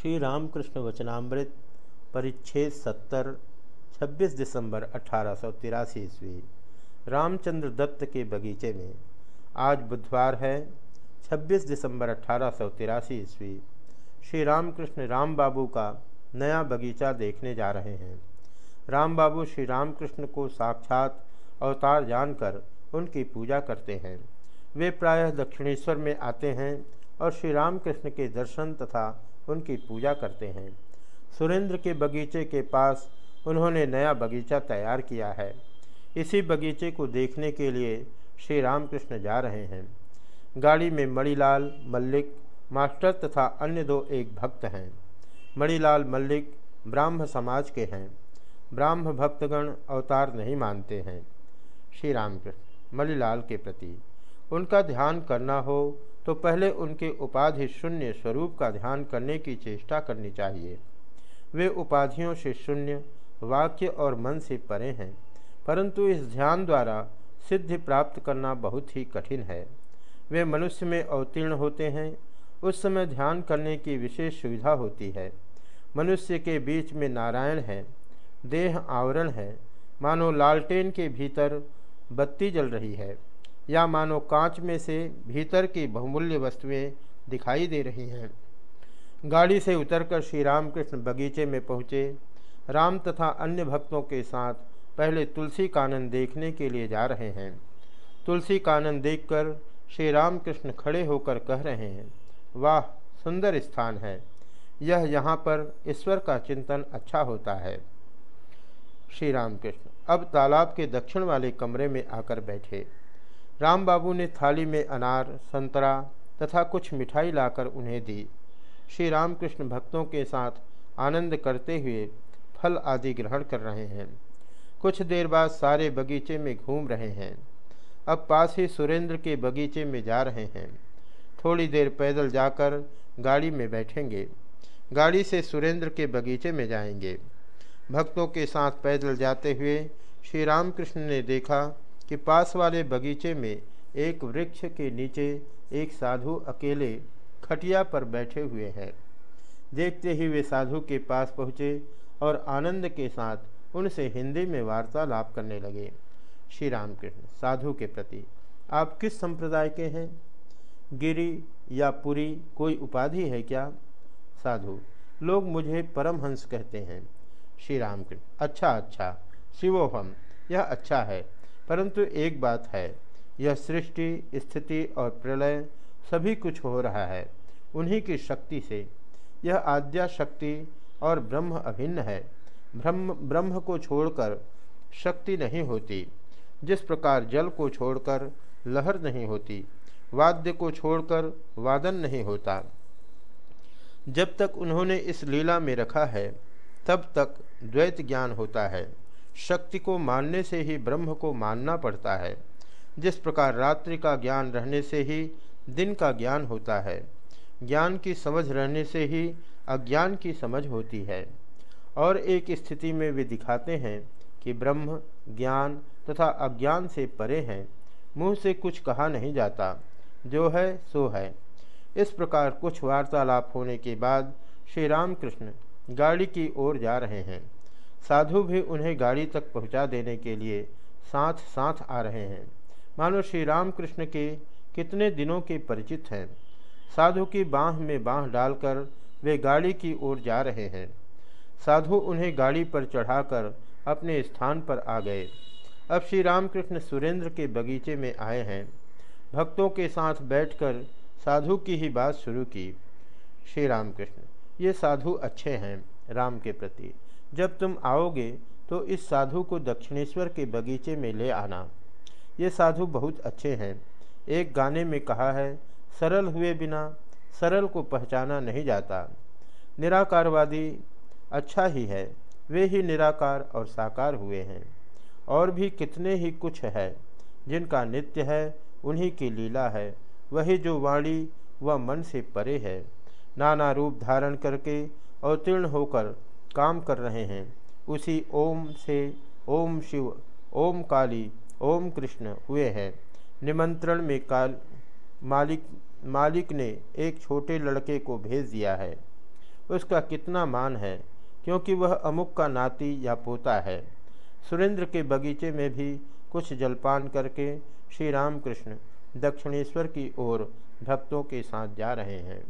श्री रामकृष्ण वचनामृत, परिच्छेद सत्तर 26 दिसंबर अठारह सौ तिरासी ईस्वी। रामचंद्र दत्त के बगीचे में आज बुधवार है 26 दिसंबर अठारह सौ तिरासी ईस्वी। श्री रामकृष्ण राम बाबू का नया बगीचा देखने जा रहे हैं। राम बाबू श्री रामकृष्ण को साक्षात अवतार जानकर उनकी पूजा करते हैं। वे प्रायः दक्षिणेश्वर में आते हैं और श्री रामकृष्ण के दर्शन तथा उनकी पूजा करते हैं। सुरेंद्र के बगीचे के पास उन्होंने नया बगीचा तैयार किया है। इसी बगीचे को देखने के लिए श्री रामकृष्ण जा रहे हैं। गाड़ी में मणिलाल, मल्लिक, मास्टर तथा अन्य दो एक भक्त हैं। मणिलाल, मल्लिक ब्राह्म समाज के हैं। ब्राह्म भक्तगण अवतार नहीं मानते हैं। श्री रामकृष्ण, मणिलाल के प्रति उनका ध्यान करना हो तो पहले उनके उपाधि शून्य स्वरूप का ध्यान करने की चेष्टा करनी चाहिए। वे उपाधियों से शून्य, वाक्य और मन से परे हैं, परंतु इस ध्यान द्वारा सिद्धि प्राप्त करना बहुत ही कठिन है। वे मनुष्य में अवतीर्ण होते हैं, उस समय ध्यान करने की विशेष सुविधा होती है। मनुष्य के बीच में नारायण है, देह आवरण है, मानो लालटेन के भीतर बत्ती जल रही है। या मानो कांच में से भीतर की बहुमूल्य वस्तुएँ दिखाई दे रही हैं। गाड़ी से उतरकर श्री रामकृष्ण बगीचे में पहुँचे। राम तथा अन्य भक्तों के साथ पहले तुलसी कानन देखने के लिए जा रहे हैं। तुलसी कानन देखकर श्री रामकृष्ण खड़े होकर कह रहे हैं, वाह, सुंदर स्थान है। यह यहाँ पर ईश्वर का चिंतन अच्छा होता है। श्री रामकृष्ण अब तालाब के दक्षिण वाले कमरे में आकर बैठे। राम बाबू ने थाली में अनार, संतरा तथा कुछ मिठाई लाकर उन्हें दी। श्री रामकृष्ण भक्तों के साथ आनंद करते हुए फल आदि ग्रहण कर रहे हैं। कुछ देर बाद सारे बगीचे में घूम रहे हैं। अब पास ही सुरेंद्र के बगीचे में जा रहे हैं। थोड़ी देर पैदल जाकर गाड़ी में बैठेंगे। गाड़ी से सुरेंद्र के बगीचे में जाएँगे। भक्तों के साथ पैदल जाते हुए श्री रामकृष्ण ने देखा कि पास वाले बगीचे में एक वृक्ष के नीचे एक साधु अकेले खटिया पर बैठे हुए हैं। देखते ही वे साधु के पास पहुँचे और आनंद के साथ उनसे हिंदी में वार्तालाप करने लगे। श्री रामकृष्ण साधु के प्रति आप किस संप्रदाय के हैं? गिरी या पुरी, कोई उपाधि है क्या? साधु, लोग मुझे परमहंस कहते हैं। श्री रामकृष्ण अच्छा अच्छा शिवोहम, यह अच्छा है। परंतु एक बात है, यह सृष्टि, स्थिति और प्रलय सभी कुछ हो रहा है, उन्हीं की शक्ति से। यह आद्या शक्ति और ब्रह्म अभिन्न है। ब्रह्म ब्रह्म को छोड़कर शक्ति नहीं होती। जिस प्रकार जल को छोड़कर लहर नहीं होती, वाद्य को छोड़कर वादन नहीं होता। जब तक उन्होंने इस लीला में रखा है, तब तक द्वैत ज्ञान होता है। शक्ति को मानने से ही ब्रह्म को मानना पड़ता है। जिस प्रकार रात्रि का ज्ञान रहने से ही दिन का ज्ञान होता है, ज्ञान की समझ रहने से ही अज्ञान की समझ होती है। और एक स्थिति में वे दिखाते हैं कि ब्रह्म, ज्ञान तथा अज्ञान से परे हैं। मुँह से कुछ कहा नहीं जाता। जो है, सो है। इस प्रकार कुछ वार्तालाप होने के बाद श्री रामकृष्ण गाड़ी की ओर जा रहे हैं। साधु भी उन्हें गाड़ी तक पहुँचा देने के लिए साथ साथ आ रहे हैं। मानो श्री रामकृष्ण के कितने दिनों के परिचित हैं। साधु की बाह में बाह डालकर वे गाड़ी की ओर जा रहे हैं। साधु उन्हें गाड़ी पर चढ़ाकर अपने स्थान पर आ गए। अब श्री रामकृष्ण सुरेंद्र के बगीचे में आए हैं। भक्तों के साथ बैठकर साधु की ही बात शुरू की। श्री रामकृष्ण, ये साधु अच्छे हैं राम के प्रति। जब तुम आओगे तो इस साधु को दक्षिणेश्वर के बगीचे में ले आना। ये साधु बहुत अच्छे हैं। एक गाने में कहा है, सरल हुए बिना सरल को पहचाना नहीं जाता। निराकारवादी अच्छा ही है, वे ही निराकार और साकार हुए हैं। और भी कितने ही कुछ है, जिनका नित्य है, उन्हीं की लीला है। वही जो वाणी व वा मन से परे है। नाना रूप धारण करके अवतीर्ण होकर काम कर रहे हैं। उसी ओम से ओम शिव, ओम काली, ओम कृष्ण हुए हैं। निमंत्रण में काल, मालिक मालिक ने एक छोटे लड़के को भेज दिया है। उसका कितना मान है, क्योंकि वह अमुक का नाती या पोता है। सुरेंद्र के बगीचे में भी कुछ जलपान करके श्री रामकृष्ण दक्षिणेश्वर की ओर भक्तों के साथ जा रहे हैं।